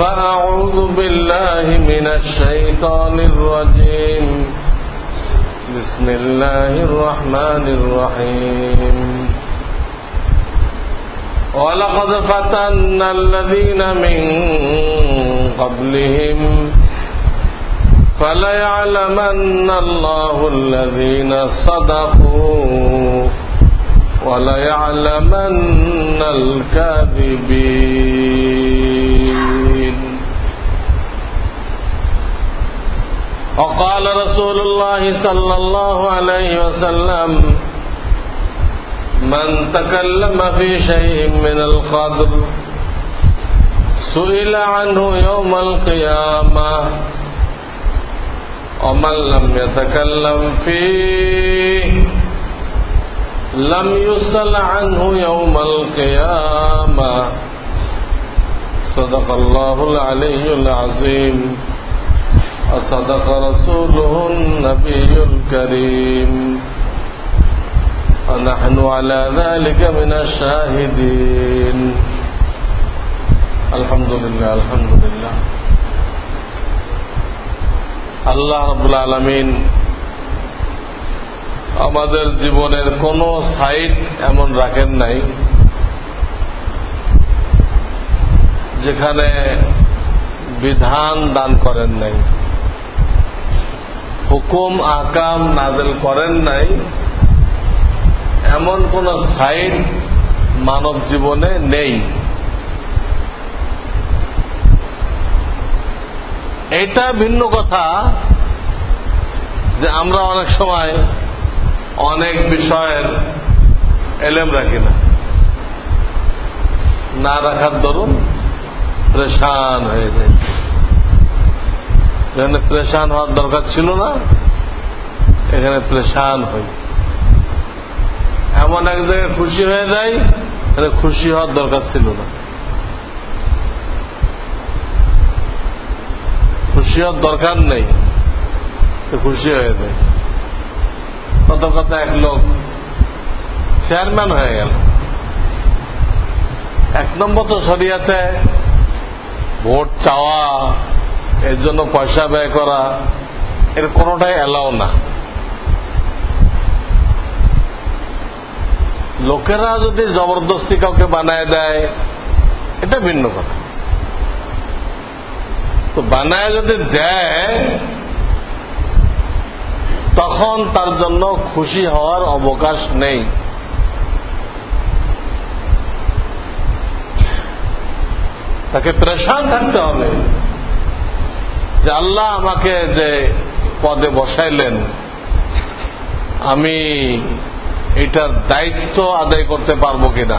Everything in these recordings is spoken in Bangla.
فأعوذ بالله من الشيطان الرجيم. بسم الله الرحمن الرحيم. ولقد فتنا الذين من قبلهم فليعلمن الله الذين صدقوا وليعلمن الكاذبين. وقال رسول الله صلى الله عليه وسلم، من تكلم في شيء من القدر سئل عنه يوم القيامة، ومن لم يتكلم فيه، لم يسل عنه يوم القيامة. صدق الله العلي العظيم. وصدق رسوله النبي الكريم ونحن على ذلك من الشاهدين الحمد لله الحمد لله আল্লাহ রবুল আলমিন আমাদের জীবনের কোনো সাইড এমন রাখেন নাই যেখানে বিধান দান করেন নাই হুকুম, আকাম নাজেল করেন নাই, এমন কোন সাইড মানব জীবনে নেই। এটা ভিন্ন কথা যে আমরা অনেক সময় অনেক বিষয়ের এলেম রাখি না। না রাখার দরুন প্রেশান হয়ে যায়। যেখানে প্রেশান হওয়ার দরকার ছিল না, এখানে প্রেশান হই এমন এক জায়গায় খুশি হয়ে যায় এখানে খুশি হওয়ার দরকার ছিল না। খুশি হওয়ার দরকার নেই খুশি হয়ে যায়। কত কথা এক লোক, চেয়ারম্যান হয়ে গেল। এক নম্বর তো সরিয়াতে ভোট চাওয়া এর জন্য পয়সা ব্যয় করা, এর কোনোটাই এলাও না। লোকেরা যদি জবরদস্তি কাউকে বানায় দেয়, এটা ভিন্ন কথা। তো বানায় যদি দেয়, তখন তার জন্য খুশি হওয়ার অবকাশ নেই। তাকে প্রেশান থাকতে হবে। যে আল্লাহ আমাকে যে পদে বসাইলেন, আমি এটার দায়িত্ব আদায় করতে পারব কিনা?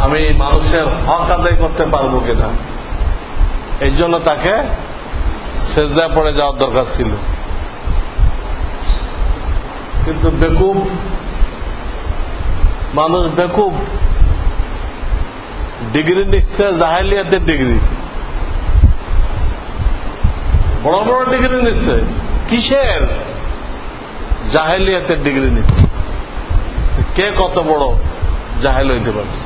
আমি মানুষের হক আদায় করতে পারব কিনা? এই জন্য তাকে সেজদা পড়ে যাওয়ার দরকার ছিল। কিন্তু বেকুব, মানুষ বেকুব। ডিগ্রি নিচ্ছে জাহালিয়াতের ডিগ্রি। বড় বড় ডিগ্রি নিচ্ছে কিসের? জাহেলিয়াতের ডিগ্রি নিচ্ছে কে কত বড় জাহেল হইতে পারছে?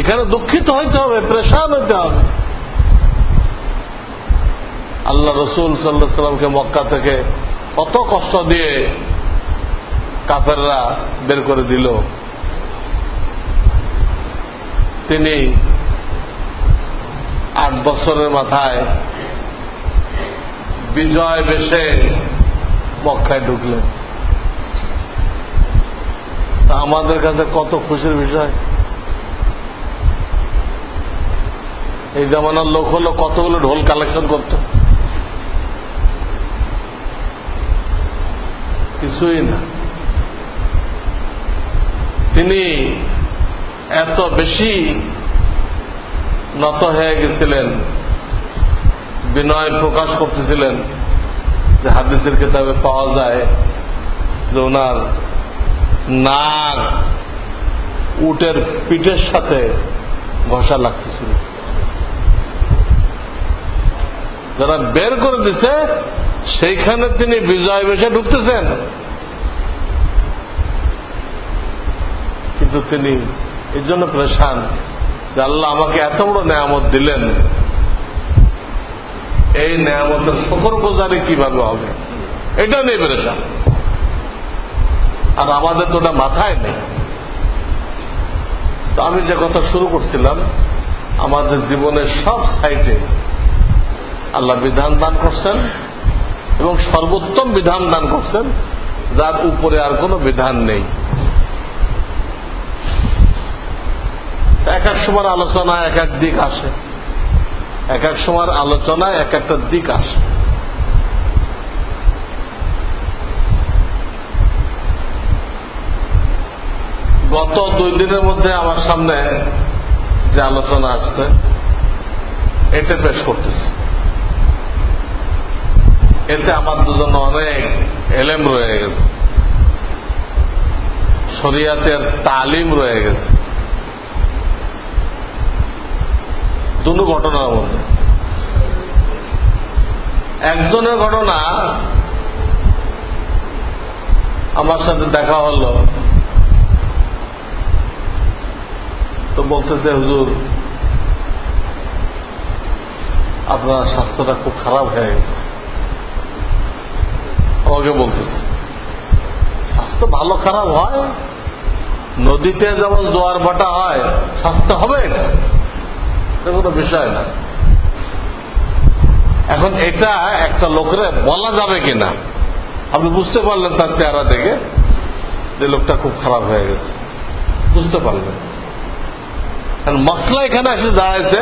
এখানে দুঃখিত হইতে হবে, প্রেশান হইতে হবে। আল্লাহ রসুল সাল্লাহ সাল্লামকে মক্কা থেকে কত কষ্ট দিয়ে কাফেররা বের করে দিল। তিনি আট বছরের মাথায় বিজয় বেশে মক্কায় ঢুকলেন। আমাদের কাছে কত খুশির বিষয়। এই জামানার লোক হলো কতগুলো ঢোল কালেকশন করত। কিছুই না। তিনি এত বেশি নত হয়ে গেছিলেন, বিনয় প্রকাশ করতেছিলেন যে হাদিসের কিতাবে পাওয়া যায় যে ওনার নাক উটের পিঠের সাথে ঘষা লাগতেছিল। যারা বের করে দিছে, সেইখানে তিনি বিজয় বেশে ঢুকতেছেন। কিন্তু তিনি এর জন্য প্রেশান যে আল্লাহ আমাকে এত বড় নেয়ামত দিলেন। এই নেয়ামতের শকর গোজারি কীভাবে হবে? এটা নেই প্রেশান। আর আমাদের তো ওটা মাথায় নেই। তো আমি যে কথা শুরু করছিলাম, আমাদের জীবনের সব সাইটে আল্লাহ বিধান দান করছেন এবং সর্বোত্তম বিধান দান করছেন, যার উপরে আর কোনো বিধান নেই। এক এক সময় আলোচনা এক এক দিক আসে। এক এক সময় আলোচনা এক একটা দিক আসে। গত দুই দিনের মধ্যে আমার সামনে যে আলোচনা আসছে এটা পেশ করতেছি। এতে আমার দুজন অনেক এলেম রয়ে গেছে। শরিয়াতের তালিম রয়ে গেছে। দুটো ঘটনার মধ্যে একজনের ঘটনা আমার সাথে দেখা হলো। তো বলতেছে, হুজুর, আপনার স্বাস্থ্যটা খুব খারাপ হয়ে গেছে। আমাকে বলতেছে, স্বাস্থ্য ভালো খারাপ হয়? নদীতে যেমন জোয়ার ভাটা হয়, স্বাস্থ্য হবে এটা? এটা কোনো বিষয় না। এখন এটা একটা লোকের বলা যাবে কিনা? আপনি বুঝতে পারলেন তার চেহারা দেখে যে লোকটা খুব খারাপ হয়ে গেছে। বুঝতে পারলেন। মশলা এখানে এসে দাঁড়াইছে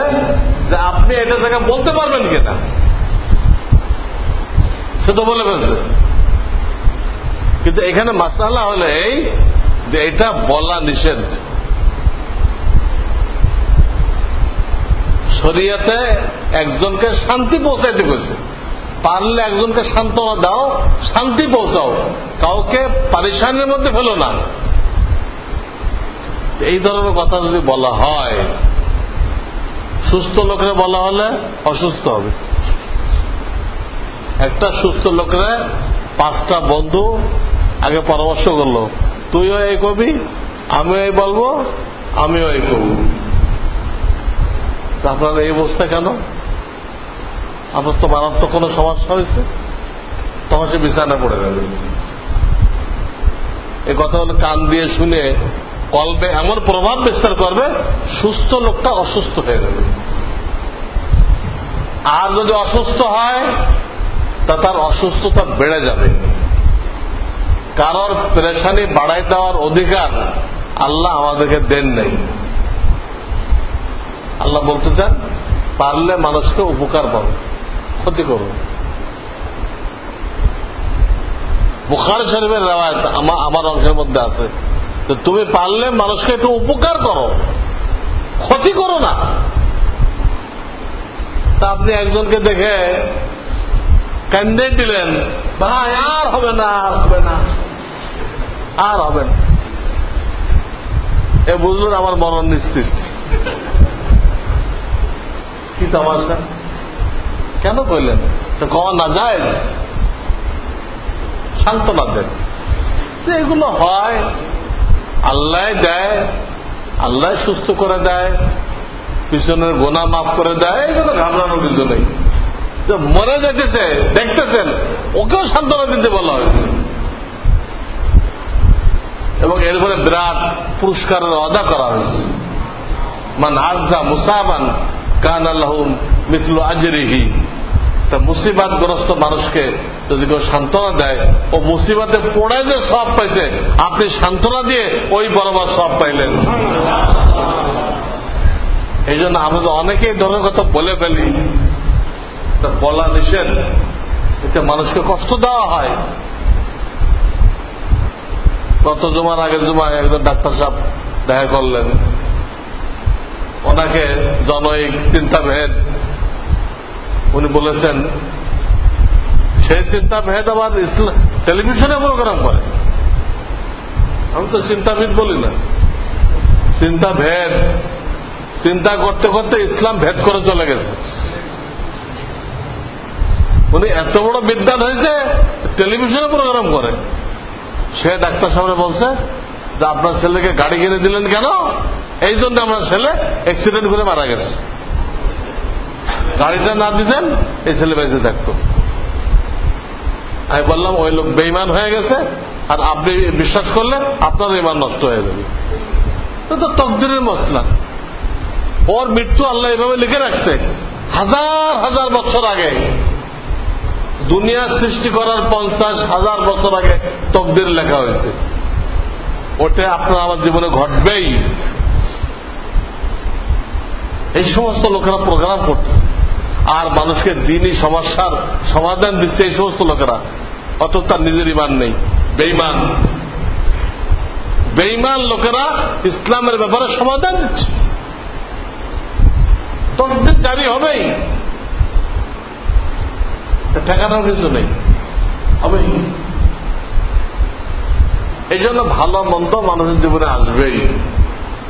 যে আপনি এটা থেকে বলতে পারবেন কিনা? সে তো বলে ফেলছে। কিন্তু এখানে মাসালা হলে এই যে এটা বলা নিষেধ। শরিয়াতে একজনকে শান্তি পৌঁছাইতে গেছে পারলে একজনকে সান্ত্বনা দাও, শান্তি পৌঁছাও। কাউকে পারিশানের মধ্যে ফেলো না। এই ধরনের কথা যদি বলা হয়, সুস্থ লোকের বলা হলে অসুস্থ হবে। একটা সুস্থ লোকের পাঁচটা বন্ধু আগে পরামর্শ করল, তুইও এই কবি আমিও এই বলব, আমিও এই কবি আপনার এই অবস্থা কেন? আপনার তো মারাত্মক কোনো সমস্যা হয়েছে। তখন সে বিছানা পড়ে যাবে এ কথা হলো কান দিয়ে শুনে কলবে এমন প্রভাব বিস্তার করবে, সুস্থ লোকটা অসুস্থ হয়ে যাবে আর যদি অসুস্থ হয়, তা তার অসুস্থতা বেড়ে যাবে। কারোর প্রেশানি বাড়াই দেওয়ার অধিকার আল্লাহ আমাদেরকে দেন নেই। আল্লাহ বলতে চান, পারলে মানুষকে উপকার করো, ক্ষতি করো। বুখার শরীফের রেওয়ায়ত আমার অংশের মধ্যে আছে। তুমি পারলে মানুষকে একটু উপকার করো, ক্ষতি করো না। তা আপনি একজনকে দেখে ক্যান্ডিডেট দিলেন, ভাই, আর হবে না, আর হবে না, আর হবে না। এ বুঝলেন আমার মরণ নিশ্চিত। কি তামাশা? কেন কইলেন? তো কওয়া না যায়। সান্ত্বনা দেন। যে এগুলো হয়, আল্লাহ দেয়, আল্লাহ সুস্থ করে দেয়, পিছনের গোনা মাফ করে দেয়, এগুলো ঘাবড়ানোর কিছু নেই। মরে যেতেছে, দেখতেছেন, ওকেও সান্ত্বনা দিতে বলা হয়েছে। এবং এরপরে বিরাট পুরস্কারের অদা করা হয়েছে। মান আজা মুসাবান মুসিবাদগ্রস্ত মানুষকে যদি কেউ সান্ত্বনা দেয়, ও মুসিবাতে পড়ে যে সব পাইছে, আপনি সান্ত্বনা দিয়ে ওই বরাবর সব পাইলেন। এই জন্য আমরা তো অনেকেই ধরনের কথা বলে ফেলি। তা বলা নিষেধ, এতে মানুষকে কষ্ট দেওয়া হয়। গত জুমার আগের জুমায় একজন ডাক্তার সাহেব দেখা করলেন। ওনাকে জনৈক চিন্তাভেদ উনি বলেছেন, সেই চিন্তাভেদ আবার টেলিভিশনে প্রোগ্রাম করে। আমি তো চিন্তাবিদ বলি না। চিন্তা ভেদ চিন্তা করতে করতে ইসলাম ভেদ করে চলে গেছে। উনি এত বড় বিদ্যান হয়েছে, টেলিভিশনে প্রোগ্রাম করে। সে ডাক্তার সামনে বলছে যে, আপনার ছেলেকে গাড়ি কিনে দিলেন কেন? এই জন্য আমার ছেলে অ্যাক্সিডেন্ট করে মারা গেছে। গাড়িটা না দিতেন, এই ছেলে বেঁচে থাকতো। আমি বললাম, ওই লোক বেইমান হয়ে গেছে, আর আপনি বিশ্বাস করলে আপনার ইমান নষ্ট হয়ে যাবে। তো তকদিরের মশলা ওর মৃত্যু আল্লাহ এভাবে লিখে রাখছে, হাজার হাজার বছর আগে। দুনিয়া সৃষ্টি করার পঞ্চাশ হাজার বছর আগে তকদির লেখা হয়েছে। ওটা আপনার আমার জীবনে ঘটবেই। এই সমস্ত লোকেরা প্রোগ্রাম করতেছে আর মানুষকে দিনই সমস্যার সমাধান দিচ্ছে এই সমস্ত লোকেরা। অত তার নিজের ইমান নেই। বেইমান বেইমান লোকেরা ইসলামের ব্যাপারে সমাধান দিচ্ছে। তকদির জারি হবেই। ঠেকানোর কিছু নেই। হবেই। এই জন্য ভালো মন্দ মানুষের জীবনে আসবেই।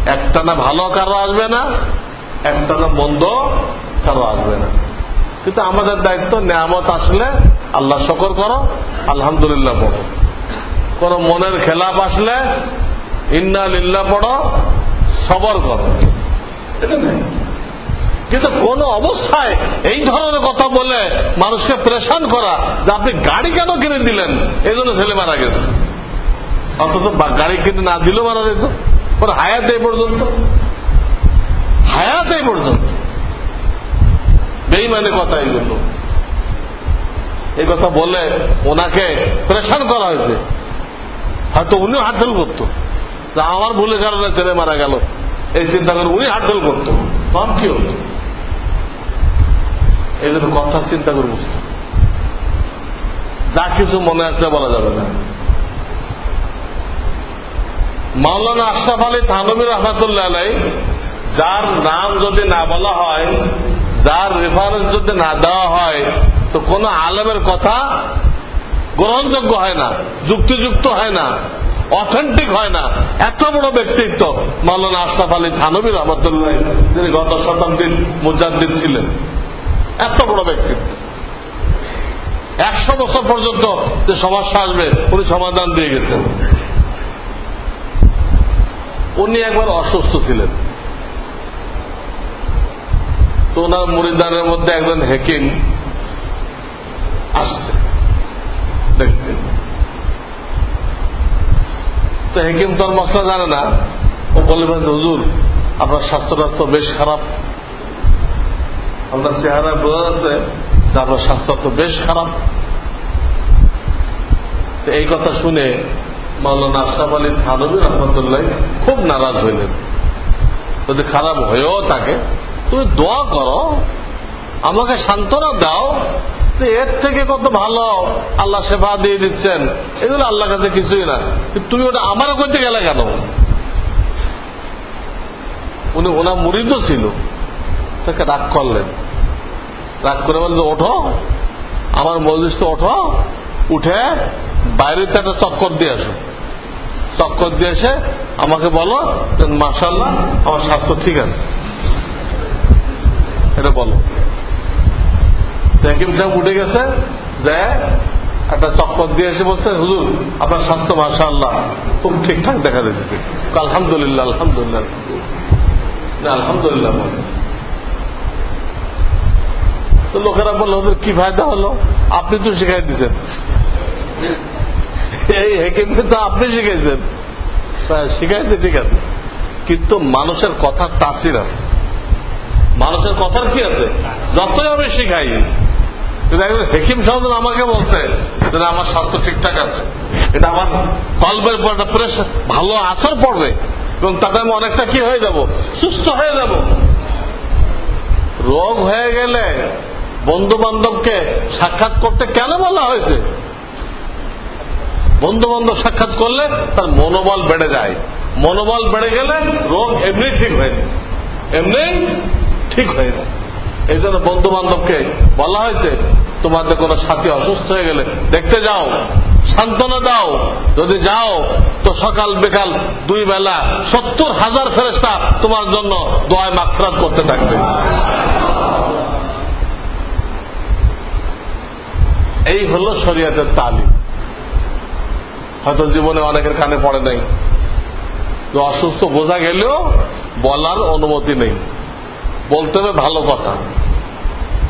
একটা না ভালো কারও আসবে না একটা না মন্দ কারও আসবে না। কিন্তু আমাদের দায়িত্ব নেয়ামত আসলে আল্লাহ শকর করো, আলহামদুলিল্লাহ পড়ো। কোন মনের খেলাপ আসলে ইন্না লিল্লা পড়ো, সবর করো। কিন্তু কোন অবস্থায় এই ধরনের কথা বলে মানুষকে প্রেশান করা যে আপনি গাড়ি কেন কিনে দিলেন, এই জন্য ছেলে মারা গেছে। অথচ গাড়ি কিনে না দিলেও মারা যেত। ওর হায়াত এই পর্যন্ত। হায়াত পর্যন্ত। বেইমানে কথা এইগুলো এই কথা বলে ওনাকে প্রেশান করা হয়েছে। হয়তো উনিও হাতফেল করতো আমার ভুলের কারণে ছেলে মারা গেল। এই চিন্তা করে উনি হাতফেল করতো তখন কি হতো? এই জন্য কথা চিন্তা করে বুঝতো যা কিছু মনে আসলে বলা যাবে না। মাওলানা আশরাফ আলী থানবী রহমতুল্লাহ আলাই যার নাম যদি না বলা হয়, যার রেফারেন্স যদি না দেওয়া হয়, তো কোন আলেমের কথা গ্রহণযোগ্য হয় না, যুক্তিযুক্ত হয় না অথেন্টিক হয় না। এত বড় ব্যক্তিত্ব মাওলানা আশরাফ আলী থানবী রহমতুল্লাহ যিনি গত শতাব্দীর মুজাদ্দিদ ছিলেন। এত বড় ব্যক্তিত্ব। একশো বছর পর্যন্ত যে সমস্যা আসবে, উনি সমাধান দিয়ে গেছেন। উনি একবার অসুস্থ ছিলেন। তো ওনার মুরিদানের মধ্যে একজন হেকিম আসছে। দেখতে। তো হেকিম তো আর মশলা জানে না। ও বলে হুজুর, আপনার স্বাস্থ্যটা তো বেশ খারাপ। আপনার চেহারা বোঝা যাচ্ছে যে আপনার স্বাস্থ্য তো বেশ খারাপ। তো এই কথা শুনে মাওলানা আশরাফ আলী থানবী রহমতুল্লাহ খুব নারাজ হইলেন। যদি খারাপ হয়েও থাকে তুমি দোয়া করো, আমাকে সান্ত্বনা দাও, যে এর থেকে কত ভালো আল্লাহ সেবা দিয়ে দিচ্ছেন। এগুলো আল্লাহ কাছে কিছুই না। তুমি ওটা আমার করতে গেলে কেন? উনি ওনার মুড়িদ ছিল। তাকে রাগ করলেন। রাগ করে বললেন, ওঠো, আমার মসজিদ ওঠো, উঠে বাইরেতে একটা চক্কর দিয়ে আসো। চক্কর দিয়ে এসে আমাকে বলো মাসাল্লাহ আমার স্বাস্থ্য ঠিক আছে। সেটা বলো। হাকিম সাহেব উঠে গেছে, যে একটা চক্কর দিয়ে এসে বলছে হুজুর, আপনার স্বাস্থ্য মাসা আল্লাহ খুব ঠিকঠাক দেখা দিচ্ছে আলহামদুলিল্লাহ আলহামদুলিল্লাহ। আলহামদুলিল্লাহ তো লোকেরা বলল, হুজুর, কি ফায়দা হলো? আপনি তো শিখাই দিচ্ছেন এই হেকিমকে তো আপনি শিখাইছেন। শিখাইছে ঠিক আছে, কিন্তু মানুষের কথার তাসির আছে। মানুষের কথার কি আছে? যতই আমি শিখাই। কিন্তু একজন হেকিম সাহেব আমাকে বলতে যে আমার স্বাস্থ্য ঠিকঠাক আছে। এটা আমার কলবের পর একটা ভালো আসর পড়বে, এবং তাতে আমি অনেকটা কি হয়ে যাব? সুস্থ হয়ে যাব। রোগ হয়ে গেলে বন্ধু বান্ধবকে সাক্ষাৎ করতে কেন বলা হয়েছে? বন্ধু বান্ধব সাক্ষাৎ করলে তার মনোবল বেড়ে যায়। মনোবল বেড়ে গেলে রোগ এমনি ঠিক হয়ে যায় এমনি ঠিক হয়ে যায়। এই জন্য বন্ধু বান্ধবকে বলা হয়েছে, তোমাদের কোন সাথী অসুস্থ হয়ে গেলে দেখতে যাও, সান্ত্বনা দাও, যদি যাও, তো সকাল বিকাল দুই বেলা সত্তর হাজার ফেরেস্তা তোমার জন্য দোয়ায় মাকফরাত করতে থাকবে। এই হল শরিয়াতের তালিম। হয়তো জীবনে অনেকের কানে পড়ে নাই। তো অসুস্থ বোঝা গেলেও বলার অনুমতি নেই। বলতে হবে ভালো কথা।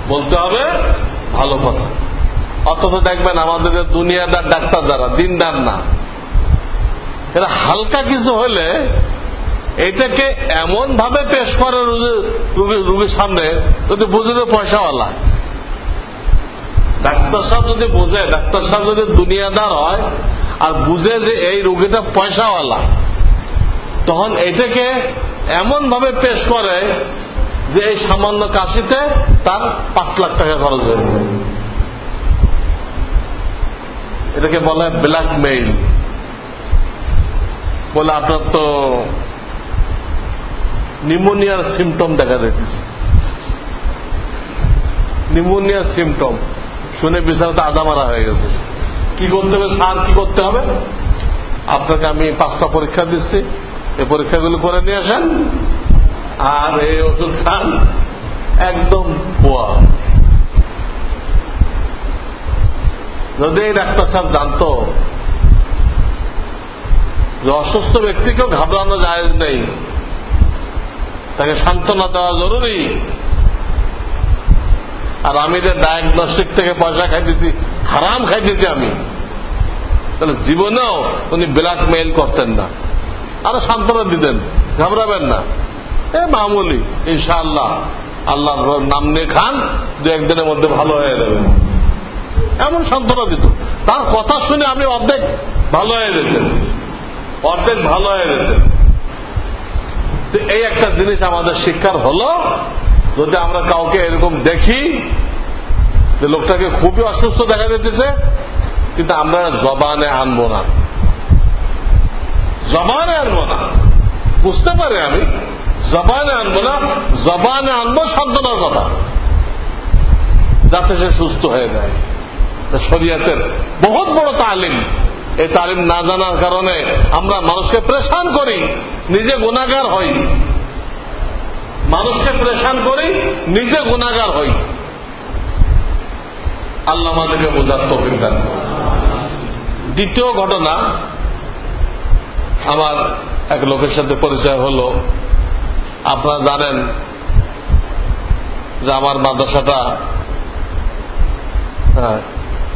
বলতে হবে ভালো কথা। অথচ দেখবেন আমাদের দুনিয়াদার ডাক্তার দ্বারা দিনদার না। এরা হালকা কিছু হলে এটাকে এমন ভাবে পেশ করে রুগীর সামনে যদি বুঝবে পয়সাওয়ালা। ডাক্তার সাহেব যদি বোঝে, ডাক্তার সাহেব যদি দুনিয়াদার হয় আর বুঝে যে এই রুগীটা পয়সাওয়ালা, তখন এটাকে এমন ভাবে পেশ করে যে এই সামান্য কাশিতে তার পাঁচ লাখ টাকা খরচ হয়ে যায় এটাকে বলে ব্ল্যাক মেইল বলে আপনার তো নিউমোনিয়ার সিমটম দেখা দিতেছে নিউমোনিয়ার সিমটম শুনে বিছানাতে আদা মারা হয়ে গেছে। কি করতে হবে? সার কি করতে হবে? আপনাকে আমি পাঁচটা পরীক্ষা দিচ্ছি। এই পরীক্ষাগুলো করে নিয়ে আসেন। আর ওষুধ খান, একদম পোয়া যদি এই ডাক্তার সাহেব জানত যে অসুস্থ ব্যক্তিকেও ঘাবড়ানো যায় নেই, তাকে সান্ত্বনা দেওয়া জরুরি। আর আমি যে ডায়াগনস্টিক থেকে পয়সা খাইতেছি হারাম খাইতেছি আমি, তাহলে জীবনেও উনি ব্ল্যাক মেইল করতেন না। আরও সান্ত্বনা দিতেন, ঘাবড়াবেন না। এ মামুলি, ইনশাআল্লাহ। আল্লাহর নাম নিয়ে খান, দু একদিনের মধ্যে ভালো হয়ে যাবে। এমন সান্ত্বনা দিত। তার কথা শুনে আপনি অর্ধেক ভালো হয়ে গেছেন অর্ধেক ভালো হয়ে গেছেন এই একটা জিনিস আমাদের শিক্ষার হলো, যদি আমরা কাউকে এরকম দেখি, যে লোকটাকে খুবই অসুস্থ দেখা যেতেছে কিন্তু আমরা জবানে আনব না। জবানে আনব না। বুঝতে পারি আমি? জবানে আনব না, জবানে আনব সান্ত্বনার কথা। যাতে সে সুস্থ হয়ে যায়। শরিয়াতের বহুত বড় তালিম। এই তালিম না জানার কারণে আমরা মানুষকে প্রেশান করি, নিজে গুণাগার হই। মানুষকে প্রেশান করি, নিজে গুণাগার হই। আল্লাহ আমাদেরকে বোঝার তফিক দ্বিতীয় ঘটনা, আমার এক লোকের সাথে পরিচয় হল। আপনারা জানেন যে আমার মাদ্রাসাটা হ্যাঁ,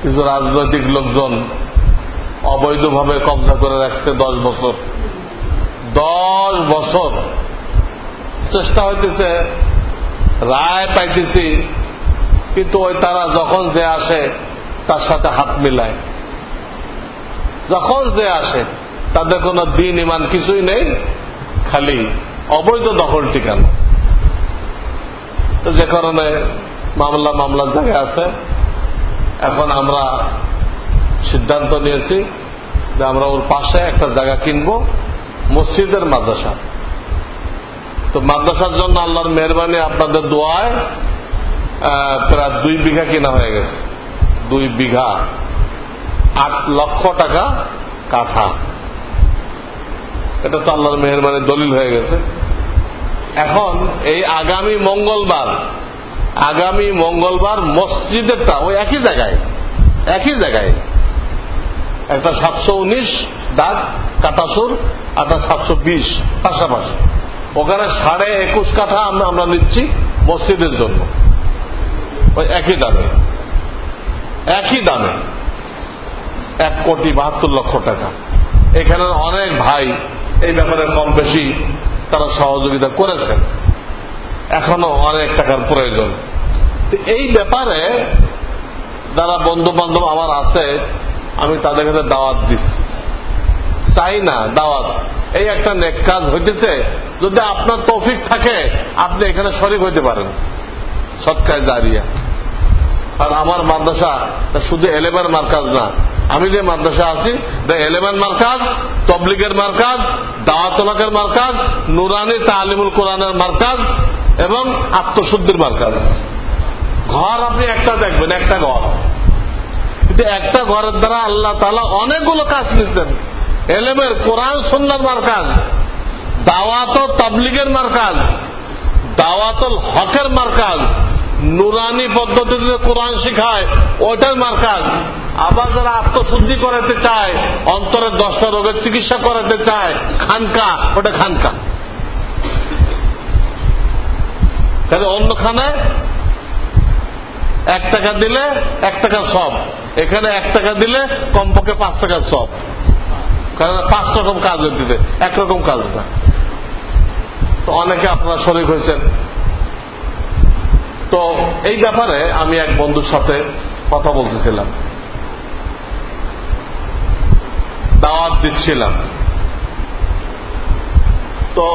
কিছু রাজনৈতিক লোকজন অবৈধভাবে কবজা করে রাখছে দশ বছর। দশ বছর চেষ্টা হইতেছে রায় পাইতেছি কিন্তু ওই তারা যখন যে আসে তার সাথে হাত মিলায়। যখন যে আসে তাদের কোনো দিন ইমান কিছুই নেই খালি অবৈধ দখল ঠিকানা। যে কারণে মামলা মামলার জায়গায় আছে। এখন আমরা সিদ্ধান্ত নিয়েছি যে আমরা ওর পাশে একটা জায়গা কিনব, মসজিদের মাদ্রাসা। তো মাদ্রাসার জন্য আল্লাহর মেহরবানি আপনাদের দোয়ায় প্রায় দুই বিঘা কিনা হয়ে গেছে। দুই বিঘা, আট লক্ষ টাকা কাঠা। এটা তো আল্লাহর মেহরবানি দলিল হয়ে গেছে। এখন এই আগামী মঙ্গলবার আগামী মঙ্গলবার মসজিদেরটা ওই একই জায়গায় একই জায়গায়। একটা সাতশো উনিশ দাগ, কাটাসুর একটা সাতশো বিশ পাশাপাশি। ওখানে সাড়ে একুশ কাঠা আমরা নিচ্ছি মসজিদের জন্য। ওই একই দামে। একই দামে। এক কোটি বাহাত্তর লক্ষ টাকা। এখানে অনেক ভাই এই ব্যাপারে কম বেশি তারা সহযোগিতা করেছেন। এখনও অনেক টাকার প্রয়োজন। এই ব্যাপারে যারা বন্ধু বান্ধব আমার আছে, আমি তাদের কাছে দাওয়াত দিচ্ছি। চাই না, দাওয়াত। এই একটা নেক কাজ হইতেছে, যদি আপনার তৌফিক থাকে, আপনি এখানে শরিক হইতে পারেন। সৎকায় দাঁড়িয়ে আর আমার মাদ্রাসা শুধু এলেভেন মার্কাজ না আমি যে মাদ্রাসা আছি দ্য এলেভেন মার্কাজ তবলিগের মার্কাজ দাওয়াতলাকের মার্কাজ নুরানি তালিমুল কোরআনের মার্কাজ এবং আত্মশুদ্ধির মার্কাজ ঘর আপনি একটা দেখবেন, একটা ঘর। কিন্তু একটা ঘরের দ্বারা আল্লাহ তালা অনেকগুলো কাজ নিচ্ছেন এলেমের কোরআন সন্ন্যার মার্কাজ দাওয়াত তাবলিগের মার্কাজ দাওয়াতল হকের মার্কাজ নুরানি পদ্ধতিতে কোরআন শিখায়, ওইটার মার্কাজ। আবার যারা আত্মশুদ্ধি করাতে চায় অন্তরের দশটা রোগের চিকিৎসা করাতে চায়, খানকা, ওটা খানকা। তাহলে অন্যখানে এক টাকা দিলে এক টাকা সব। এখানে এক টাকা দিলে কমপক্ষে পাঁচ টাকা সব। কারণ পাঁচ রকম কাজ দিতে একরকম কাজ না। তো অনেকে আপনারা শরিক হয়েছেন। তো এই ব্যাপারে আমি এক বন্ধুর সাথে কথা বলতেছিলাম। দাওয়াত দিচ্ছিলাম। তো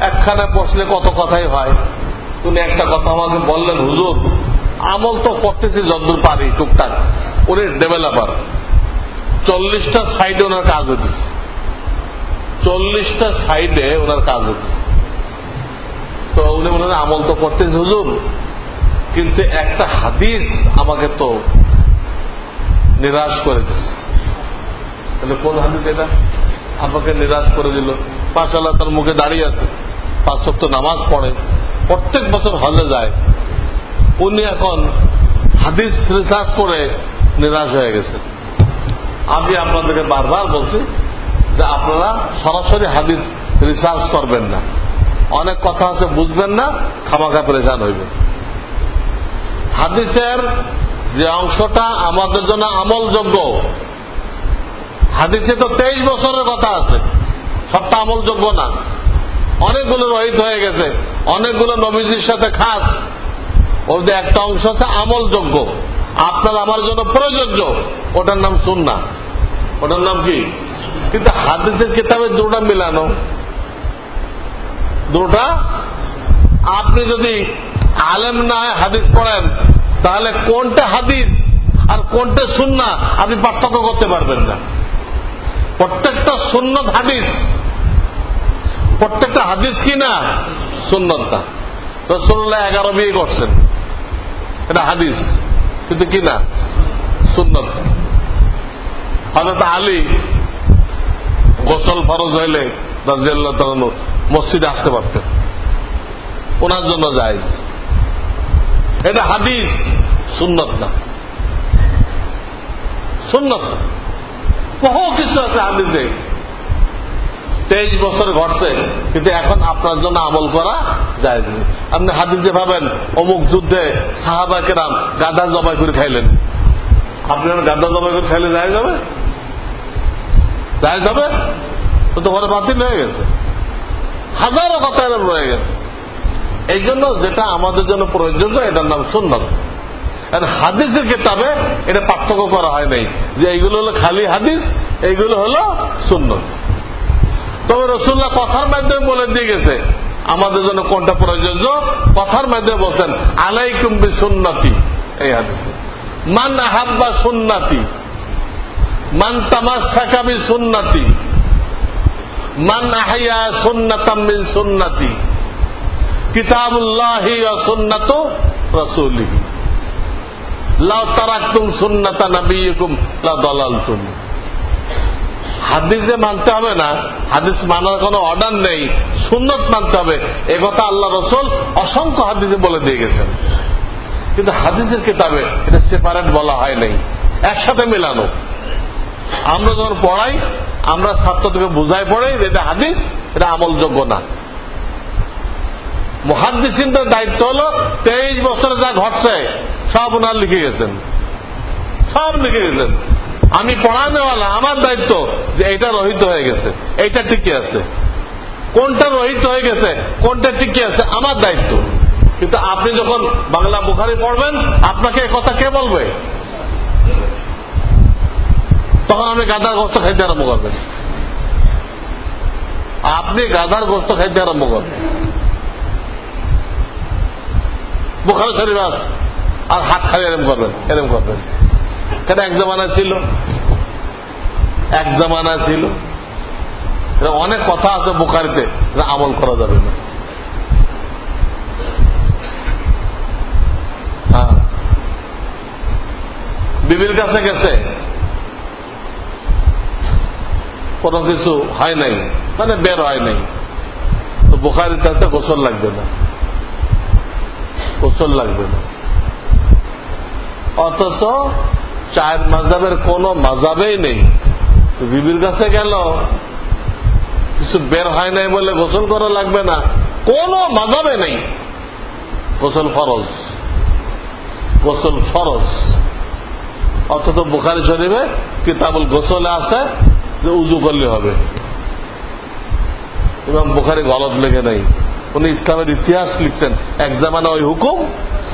একখানে বসলে কত কথাই হয়। উনি একটা কথা আমাকে বললেন, হুজুর, আমল তো করতেছি যদ্দূর পারি, টুকটাক। উনি ডেভেলপার চল্লিশটা সাইডে ওনার কাজ হতেছে চল্লিশটা সাইডে ওনার কাজ হতেছে তো উনি বলেন আমল তো করতেছে, হুজুর। কিন্তু একটা হাদিস আমাকে তো নিরাশ করে দিচ্ছে তাহলে কোন হাদিস এটা? আমাকে নিরাশ করে দিল। পাঁচ আল্লাহ তার মুখে দাঁড়িয়ে আছে। পাঁচ সপ্ত নামাজ পড়ে। প্রত্যেক বছর হলে যায়। উনি এখন হাদিস রিসার্চ করে নিরাশ হয়ে গেছে আমি আপনাদেরকে বারবার বলছি যে আপনারা সরাসরি হাদিস রিসার্চ করবেন না। অনেক কথা আছে, বুঝবেন না, খামাখা পরেশান হইবেন। হাদিসের যে অংশটা আমাদের জন্য আমলযোগ্য। হাদিসে তো তেইশ বছরের কথা আছে। সবটা আমলযোগ্য না। অনেকগুলো রহিত হয়ে গেছে। অনেকগুলো নবীজির সাথে খাস। ওর যে একটা অংশ আছে আমলযোগ্য। আপনার আমার জন্য প্রযোজ্য। ওটার নাম সুন্না ওটার নাম কি? কিন্তু হাদিসের কিতাবে দুটা মিলানো। দুটা? আপনি যদি আলেম না হাদিস পড়েন, তাহলে কোনটা হাদিস আর কোনটা সুন্না আপনি পার্থক্য করতে পারবেন না। প্রত্যেকটা সুন্নত হাদিস। প্রত্যেকটা হাদিস কি না? সুন্নতটা। রসল্লাহ এগারো বিয়ে করছেন। এটা হাদিস, কিন্তু কি না? সুন্নত। হজরত আলী গোসল ফরজ হইলে মসজিদে আসতে পারতেন। ওনার জন্য যায় এটা হাদিস। সুন্নত না। সুন্নত বহু কিছু আছে হাদিসে। তেইশ বছর ঘটছে, কিন্তু এখন আপনার জন্য আমল করা যায় আপনি হাদিসে ভাবেন অমুক যুদ্ধে সাহাবা কেরাম গাদা জবাই করে খাইলেন। আপনি গাদা জবাই করে খাইলে যায় যাবে যায় যাবে তো ঘরে বাতিল হয়ে গেছে। হাজারো কথা এরকম রয়ে গেছে। এই জন্য যেটা আমাদের জন্য প্রয়োজনীয় এটার নাম সুন্নত। হাদিসের কেতাবে এটা পার্থক্য করা হয় নাই, যে এইগুলো হলো খালি হাদিস, এইগুলো হলো সুন্নত। তবে রসুল্লাহ কথার মাধ্যমে বলে দিয়ে গেছে, আমাদের জন্য কোনটা প্রয়োজন কথার মাধ্যমে বলছেন, আলাইকুম বি সুন্নতি এই হাদিসে। মান আহাব্বা সুন্নাতি মান তামাস থাকাবি সুন্নাতি মান আহাইয়া সুন্নাতাম বিন সুন্নাতি কিতাবুল্লাহি সুন্নাত রসুলিহি। হাদিসে মানতে হবে না, হাদিস মানার কোনো অর্ডার নেই, সুন্নত মানতে হবে। এ কথা আল্লাহ রসুল অসংখ্য হাদিসে বলে দিয়ে গেছেন। কিন্তু হাদিসের কিতাবে এটা সেপারেট বলা হয় নাই, একসাথে মেলানো। আমরা যখন পড়াই, আমরা ছাত্রদেরকে বুঝাই পড়াই যে এটা হাদিস, এটা আমলযোগ্য না। মহাদিসিনদের দায়িত্ব হল তেইশ বছরে যা ঘটছে, সব ওনার লিখে গেছেন। সব লিখে গেছেন। আমি পড়ানেওয়ালা আমার দায়িত্ব যে এটা রহিত হয়ে গেছে, এইটা টিকে আছে। কোনটা রহিত হয়ে গেছে, কোনটা টিকে আছে, আমার দায়িত্ব। কিন্তু আপনি যখন বাংলা বুখারি পড়বেন, আপনাকে কথা কে বলবে? তখন আপনি গাদার গোস্ত খাইতে আরম্ভ করবেন। আপনি গাদার গোস্ত খাইতে আরম্ভ করবেন। বুখারি শরীফ আর হাত খালি এরম করবেন এরম করবেন। কেন এক জামানা ছিল? এক জামানা ছিল। অনেক কথা আছে বুখারিতে আমল করা যাবে না। হ্যাঁ। বিবির কাছে গেছে। কোনো কিছু হয় নাই মানে বের হয় নাই। তো বোখারি তাতে গোসল লাগবে না। গোসল লাগবে না। অথচ চায়ের মাজাবের কোন মাজাবেই নেই। বিবির কাছে গেল, কিছু বের হয় নাই বলে গোসল করা লাগবে না। কোন মাজাবে নেই। গোসল ফরজ। গোসল ফরজ। অথচ বুখারি শরীফে কিতাবুল গোসলে আছে যে উজু করলে হবে। এবং বুখারি গলত লেগে নেই। উনি ইসলামের ইতিহাস লিখছেন। এক জামানা ওই হুকুম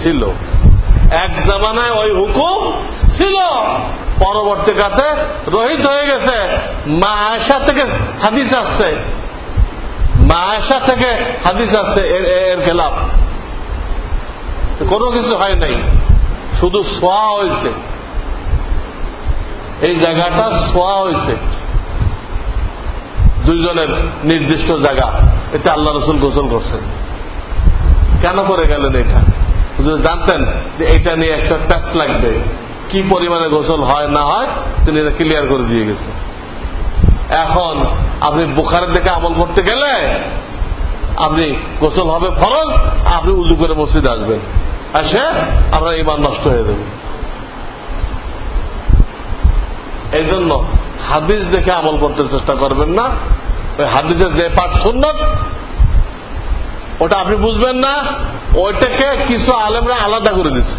ছিল। এক জামানায় ওই হুকুম ছিল। পরবর্তী কাতে রহিত হয়ে গেছে। মা আয়সা থেকে হাদিস আসছে। মা আয়সা থেকে হাদিস আসছে এর খেলাফ। কোনো কিছু হয় নাই। শুধু সোয়া হয়েছে। এই জায়গাটা সোয়া হয়েছে। দুইজনের নির্দিষ্ট জায়গা। এটা আল্লাহ রসুল গোসল করছেন কেন করে গেলেন এটা? জানতেন যে এটা নিয়ে একটা ট্যাক্স লাগবে। কি পরিমাণে গোসল হয়, না হয়, তিনি এটা ক্লিয়ার করে দিয়ে গেছেন এখন আপনি বুখারের দিকে আমল করতে গেলে আপনি গোসল হবে ফরজ, আপনি উজু করে মসজিদ আসবেন। আসে আমরা ইমান নষ্ট হয়ে দেবেন এই জন্য হাদিস দেখে আমল করতে চেষ্টা করবেন না। ওই হাদিসের যে পাঠ সুন্নত, ওটা আপনি বুঝবেন না, ওইটাকে কিছু আলেমরা আলাদা করে দিচ্ছে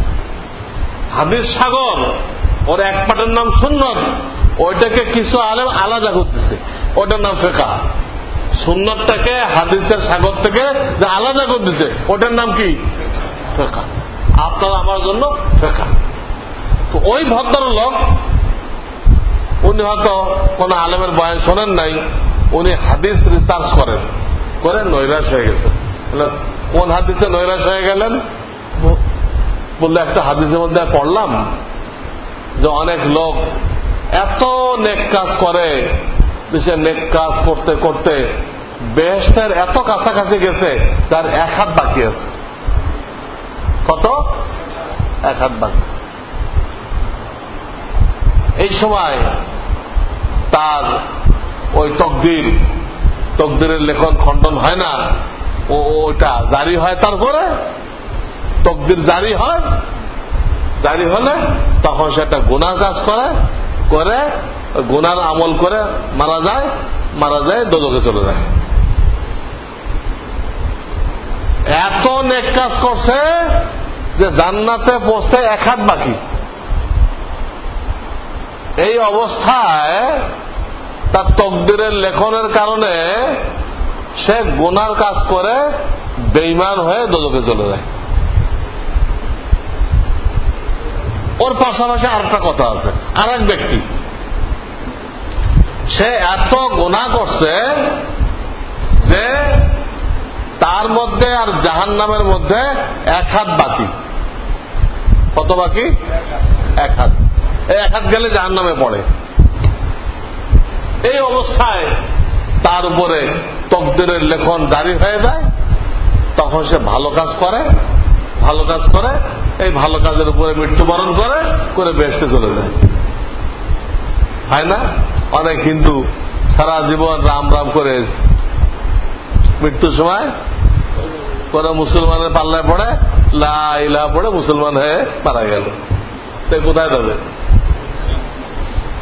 হাদিস সাগর, ওর এক পাটের নাম সুন্নত, ওইটাকে কিছু আলেম আলাদা করতেছে ওটার নাম ফেকা সুন্নতটাকে, হাদিসের সাগর থেকে যে আলাদা করতেছে ওটার নাম কি? ফেকা আপনার আমার জন্য ফেকা তো ওই ভদ্রলোক, উনি হয়তো কোন আলেমের বয়ান শোনেন নাই উনি হাদিস রিসার্চ করেন। করে নৈরাশ হয়ে গেছে। কোন হাদিসে নৈরাশ হয়ে গেলেন? বললে, একটা হাদিসের মধ্যে পড়লাম যে অনেক লোক এত নেক কাজ করে, দেশে নেক কাজ করতে করতে বেহেস্তের এত কাছাকাছি গেছে, তার এক হাত বাকি আছে। কত? এক হাত বাকি। এই সময় তার ওই তকদির। তকদিরের লেখন খণ্ডন হয় না। ও ওইটা জারি হয় তারপরে? তকদির জারি হয়? জারি হলে তখন সেটা গুণা কাজ করে করে গুনার আমল করে মারা যায় মারা যায় দোদকে চলে যায়। এত নেক কাজ করছে যে জান্নাতে পৌঁছতে এক হাত বাকি। এই অবস্থায় তার তকদিরের লেখনের কারণে সে গোনার কাজ করে বেইমান হয়ে দোদকে চলে যায়। ওর পাশাপাশি আরেকটা কথা আছে আর এক ব্যক্তি। সে এত গোনা করছে যে তার মধ্যে আর জাহান নামের মধ্যে এক হাত বাকি। কত বাকি? এক হাত। এক হাত গেলে জাহান নামে পড়ে। এই অবস্থায় তার উপরে তকদিরের লেখন জারি হয়ে যায়। তখন সে ভালো কাজ করে, ভালো কাজ করে, এই ভালো কাজের উপরে মৃত্যুবরণ করে করে বেসতে চলে যায়। হয় না? অনেক হিন্দু সারা জীবন রাম রাম করে মৃত্যুর সময় কোন মুসলমানের পাল্লায় পড়ে লাইলা পড়ে মুসলমান হয়ে মারা গেল। সে কোথায় যাবে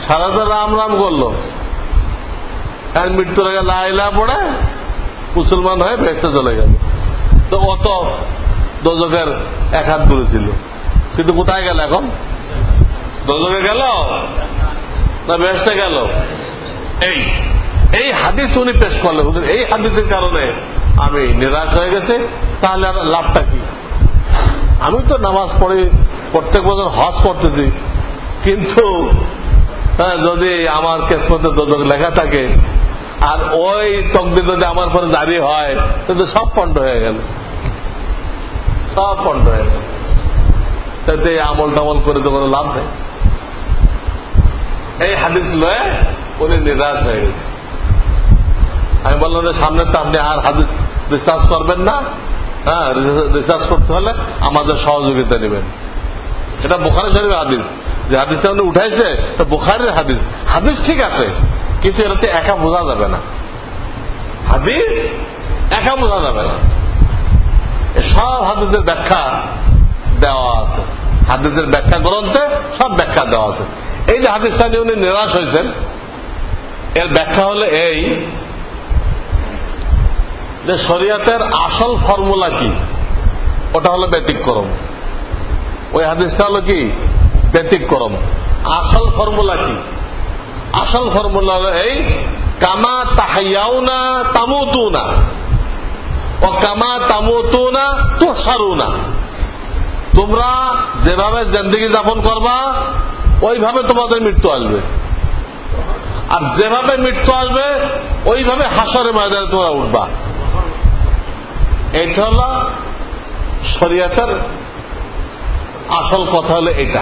সারাটা রাম রাম করল। আর মৃত্যুর আগে লাইলা পড়ে মুসলমান হয়ে বেসতে চলে গেল। তো অত দোজকের এক হাত দূরে ছিল। কিন্তু কোথায় গেল এখন? দোজকে গেল না বেসতে গেল? এই এই হাদিস উনি পেশ করলেন। এই হাদিসের কারণে আমি নিরাশ হয়ে গেছে। তাহলে আর লাভটা কি? আমি তো নামাজ পড়ি প্রত্যেক বছর হজ করতেছি। কিন্তু হ্যাঁ, যদি আমার কেসমতে দোদক লেখা থাকে আর ওই তকদির যদি আমার পরে দাঁড়িয়ে হয়, তাহলে সব পণ্ড হয়ে গেল। সব পণ্ড হয়ে গেল। তাতে আমল টামল করে তো কোনো লাভ নেই। এই হাদিস লয়ে উনি নিরাশ হয়ে গেছে আমি বললাম যে, সামনে তো আপনি আর হাদিস রিসার্চ করবেন না। হ্যাঁ রিসার্চ করতে হলে আমাদের সহযোগিতা নেবেন। এটা বোখারি শরীফের হাদিস। যে হাদিসটা উনি উঠাইছে তো বোখারের হাদিস। হাদিস ঠিক আছে। কিন্তু এটাতে একা বোঝা যাবে না। হাদিস একা বোঝা যাবে না। সব হাদিসের ব্যাখ্যা দেওয়া আছে। হাদিসের ব্যাখ্যা গ্রন্থে সব ব্যাখ্যা দেওয়া আছে। এই যে হাদিসটা নিয়ে উনি নিরাশ হয়েছেন, এর ব্যাখ্যা হলো এই যে শরিয়াতের আসল ফর্মুলা কি? ওটা হলো ব্যতিক্রম। ওই হাদিসটা হলো কি? ব্যতিক্রম। আসল ফর্মুলা কি? আসল ফর্মুলা হলো এই, কামা তাহাইয়াউনা তামুতুনা, ও কামা তামুতুনা তুসারুনা তোমরা যেভাবে জিন্দগি যাপন করবা, ওইভাবে তোমাদের মৃত্যু আসবে। আর যেভাবে মৃত্যু আসবে, ওইভাবে হাসরে ময়দানে তোমরা উঠবা। এটা হল শরিয়াতের আসল কথা হলো এটা।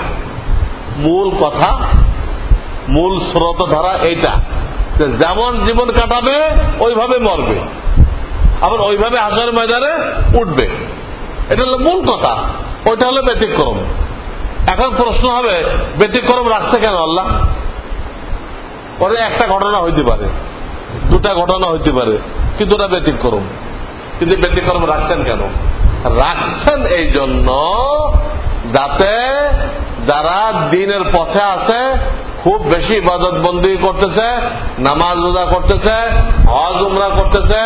মূল কথা মূল স্রোত ধারা এইটা যেমন জীবন কাটাবে, ওইভাবে মরবে। আবার ওইভাবে হাসার ময়দানে উঠবে। এটা হলো মূল কথা। ওইটা হলো ব্যতিক্রম। এখন প্রশ্ন হবে, ব্যতিক্রম রাখতে কেন আল্লাহ? পরে একটা ঘটনা হইতে পারে। দুটা ঘটনা হইতে পারে, কিন্তু ওটা ব্যতিক্রম। কিন্তু ব্যতিক্রম রাখছেন কেন? রাখছেন এই জন্য যাতে যারা দিনের পথে আছে খুব বেশি ইবাদত বন্দি করতেছে, নামাজ রোজা করতেছে, হজ উমরা করতেছে,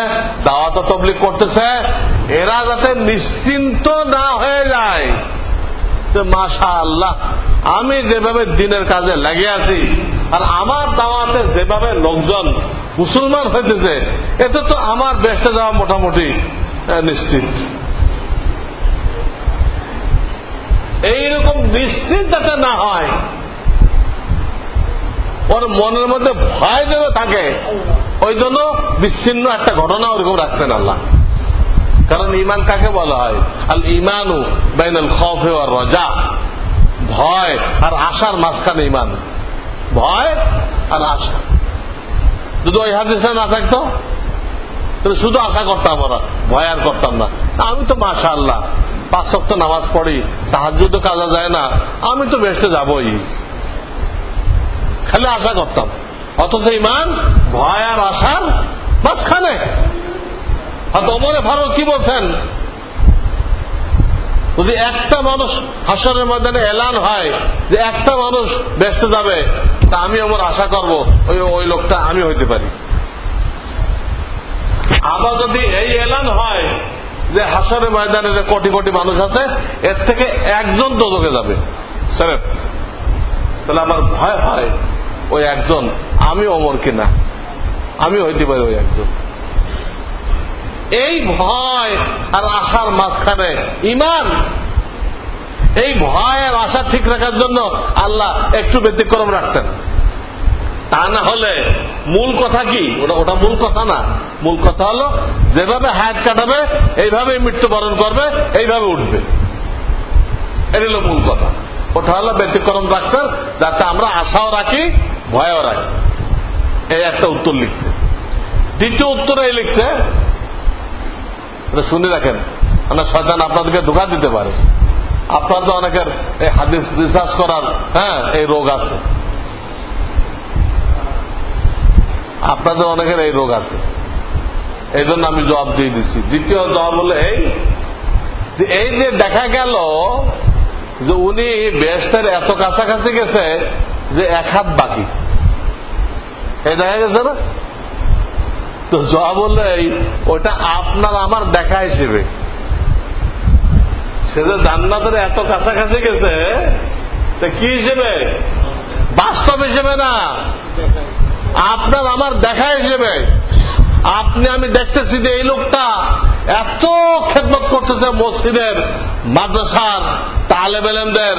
দাওয়াত তবলিক করতেছে, এরা যাতে নিশ্চিন্ত না হয়ে যায়। মাশা আল্লাহ আমি যেভাবে দিনের কাজে লেগে আছি, আর আমার দাওয়াতে যেভাবে লোকজন মুসলমান হইতেছে, এতে তো আমার বেসতে যাওয়া মোটামুটি নিশ্চিত। এইরকম নিশ্চিত যাতে না হয় ওর মনের মধ্যে ভয় যেন থাকে। ওই জন্য বিচ্ছিন্ন একটা ঘটনা ওরকম রাখছেন আল্লাহ। কারণ ইমান কাকে বলা হয়? আল ইমানু বাইনাল খফে আর রজা। ভয় আর আশার মাঝখানে ইমান ভয় আর আশা। যদি ওই হাদিসে না থাকতো, তাহলে শুধু আশা করতাম ওরা, ভয় আর করতাম না। আমি তো মাসা আল্লাহ পাঁচ সপ্ত নামাজ পড়ি সাহায্য তো কাজা যায় না, আমি তো বেসতে যাবই। খালি আশা করতাম। অথচ ইমান ভয় আর আশার মাঝখানে। আর অমরে ফারুক কি বলছেন? যদি একটা মানুষ হাসনের ময়দানে এলান হয়, যে একটা মানুষ ব্যস্ত যাবে, তা আমি আমার আশা করব, ওই ওই লোকটা আমি হইতে পারি। আবার যদি এই এলান হয়, যে হাসনের ময়দানে যে কোটি কোটি মানুষ আছে, এর থেকে একজন দোদকে যাবে। স্যার তাহলে আমার ভয় হয়। ওই একজন। আমি অমর কিনা? আমি হইতে পারি ওই একজন। এই ভয় আর আশার মাঝখানে ইমান, এই ভয় আর আশা ঠিক রাখার জন্য আল্লাহ একটু ব্যতিক্রম রাখতেন। তা না হলে মূল কথা কি? ওটা ওটা মূল কথা না। মূল কথা হলো, যেভাবে হায়াত কাটাবে এইভাবে মৃত্যুবরণ করবে, এইভাবে উঠবে। এটা হলো মূল কথা। ওটা হলো ব্যতিক্রম রাখছেন যাতে আমরা আশাও রাখি ভয়ও রাখি এই একটা উত্তর লিখছে। দ্বিতীয় উত্তরে এই লিখছে শুনে রাখেন আমরা শয়তান আপনাদেরকে ধোকা দিতে পারে। আপনার তো অনেকের এই হাদিস রিসার্চ করার হ্যাঁ এই রোগ আছে। আপনাদের অনেকের এই রোগ আছে। এই জন্য আমি জবাব দিয়ে দিচ্ছি। দ্বিতীয় জবাব হলো এই এই যে দেখা গেল যে উনি বেস্টের এত কাছাকাছি গেছে যে এক হাত বাকি। এই দেখা গেছে না? তো যা বললে ওটা আপনার আমার দেখা হিসেবে। সে যে জান্নাতের এত কাছাকাছি গেছে কি হিসেবে? বাস্তব হিসেবে না। আপনার আমার দেখা হিসেবে। আপনি আমি দেখতেছি যে এই লোকটা এত খেদমত করতেছে মসজিদের মাদ্রাসার তালেব এলেমদের।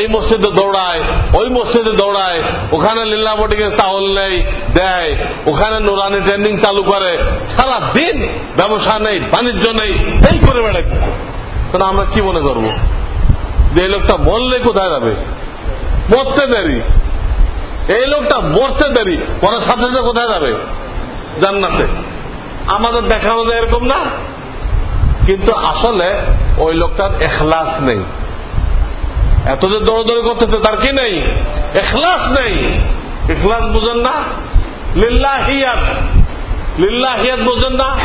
এই মসজিদে দৌড়ায়, ওই মসজিদে দৌড়ায়। ওখানে লীলা বোটিকে চাউল নেই, দেয়। ওখানে নুরানি ট্রেনিং চালু করে। সারা দিন ব্যবসা নেই, বাণিজ্য নেই, এই করে বেড়াইতেছে। তাহলে আমরা কি মনে করব? যে এই লোকটা মরলে কোথায় যাবে? মরতে দেরি। এই লোকটা মরতে দেরি, পরের সাথে সাথে কোথায় যাবে? জান্নাতে। আমাদের দেখানো যায় এরকম না? কিন্তু আসলে ওই লোকটার এখলাস নেই। এত যে দৌড়দৌড়ি করতেছে, তার কি নেই? এখলাস নেই। এখলাস বুঝেন না? লিল্লাহিয়াত। লিল্লাহিয়াত বোঝেন না?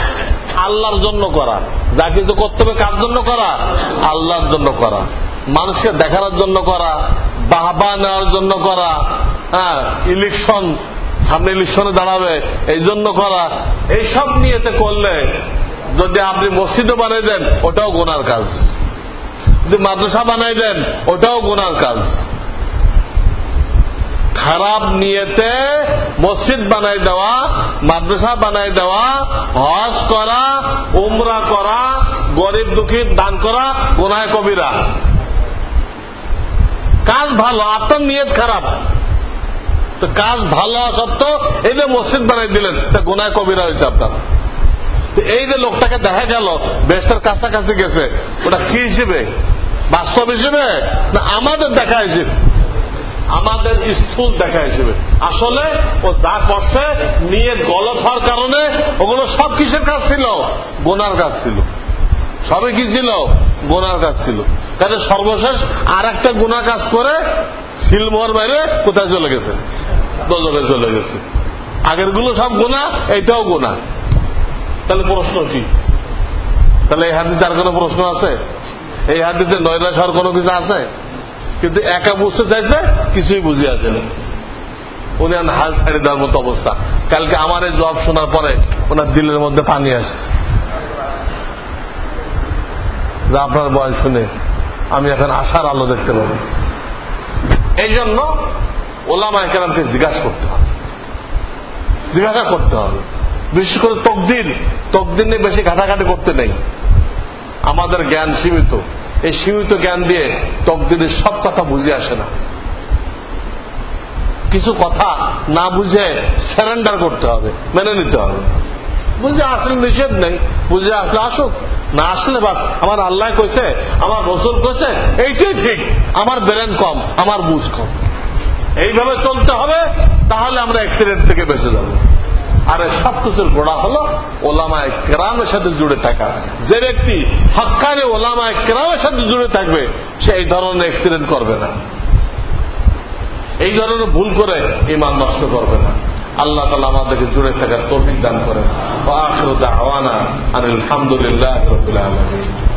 আল্লাহর জন্য করা। যা কিছু করতে হবে কার জন্য করা? আল্লাহর জন্য করা। মানুষকে দেখানোর জন্য করা, বাহবা নেওয়ার জন্য করা হ্যাঁ ইলেকশন সামনে ইলেকশনে দাঁড়াবে, এই জন্য করা। এইসব নিয়েতে করলে যদি আপনি মসজিদও বানাই দেন, ওটাও গোনার কাজ। যদি মাদ্রাসা বানাই দেন, ওটাও গোনার কাজ। খারাপ নিয়েতে মসজিদ বানাই দেওয়া, মাদ্রাসা বানাই দেওয়া, হজ করা, উমরা করা, গরিব দুঃখী দান করা, গোনায় কবিরা। কাজ ভালো, আপনার নিয়ত খারাপ। তো কাজ ভালো সত্ত্বেও এই যে মসজিদ বানাই দিলেন, তা গোনায় কবিরা হয়েছে আপনার। এই যে লোকটাকে দেখা গেল বেশটার কাছাকাছি গেছে, ওটা কি হিসেবে? বাস্তব হিসেবে না আমাদের দেখা হিসেবে? আমাদের স্থূল দেখা হিসেবে। আসলে ও যা করছে, নিয়ে গলত হওয়ার কারণে ওগুলো সব কিসের কাজ ছিল? গোনার কাজ ছিল। সবই কি ছিল? গোনার কাজ ছিল। কাজে সর্বশেষ আর একটা গুণা কাজ করে সিলমোহর বাইরে কোথায় চলে গেছে? দজলে চলে গেছে। আগেরগুলো সব গোনা, এইটাও গোনা। তাহলে প্রশ্ন কি? তাহলে এই হাদিতে আর কোনো প্রশ্ন আছে? এই হাদিতে নয়রাস হওয়ার কোনো কিছু আছে? কিন্তু একা বুঝতে চাইছে, কিছুই বুঝে আছে না। উনি হাল ছাড়ি দেওয়ার মতো অবস্থা। কালকে আমার এই জবাব শোনার পরে ওনার দিলের মধ্যে পানি আসছে। যা আপনার বয়স শুনে আমি এখন আশার আলো দেখতে পাবো এই জন্য ওলামা একরামকে জিজ্ঞাসা করতে হবে। জিজ্ঞাসা করতে হবে। বিশেষ করে তকদির। তকদির নিয়ে বেশি ঘাটাঘাটি করতে নেই। আমাদের জ্ঞান সীমিত। এই সীমিত জ্ঞান দিয়ে তকদিনের সব কথা বুঝে আসে না। কিছু কথা না বুঝে সারেন্ডার করতে হবে, মেনে নিতে হবে। বুঝে আসলে নিষেধ নেই, বুঝে আসলে আসুক। না আসলে বাস, আমার আল্লাহ কইছে, আমার রসুল কইছে, এইটাই ঠিক। আমার ব্রেন কম, আমার বুঝ কম। এইভাবে চলতে হবে, তাহলে আমরা অ্যাক্সিডেন্ট থেকে বেঁচে যাব। আর সব কিছুর গোড়া হলো ওলামায় কেরামের সাথে জুড়ে থাকা। যে ব্যক্তি হকানে ওলামায় কেরামের সাথে জুড়ে থাকবে, সে এই ধরনের অ্যাক্সিডেন্ট করবে না। এই ধরনের ভুল করে ইমান নষ্ট করবে না। আল্লাহ তালা আমাদেরকে জুড়ে থাকার তৌফিক দান করেন। আওয়ানা আলহামদুলিল্লাহ রবিল আলমী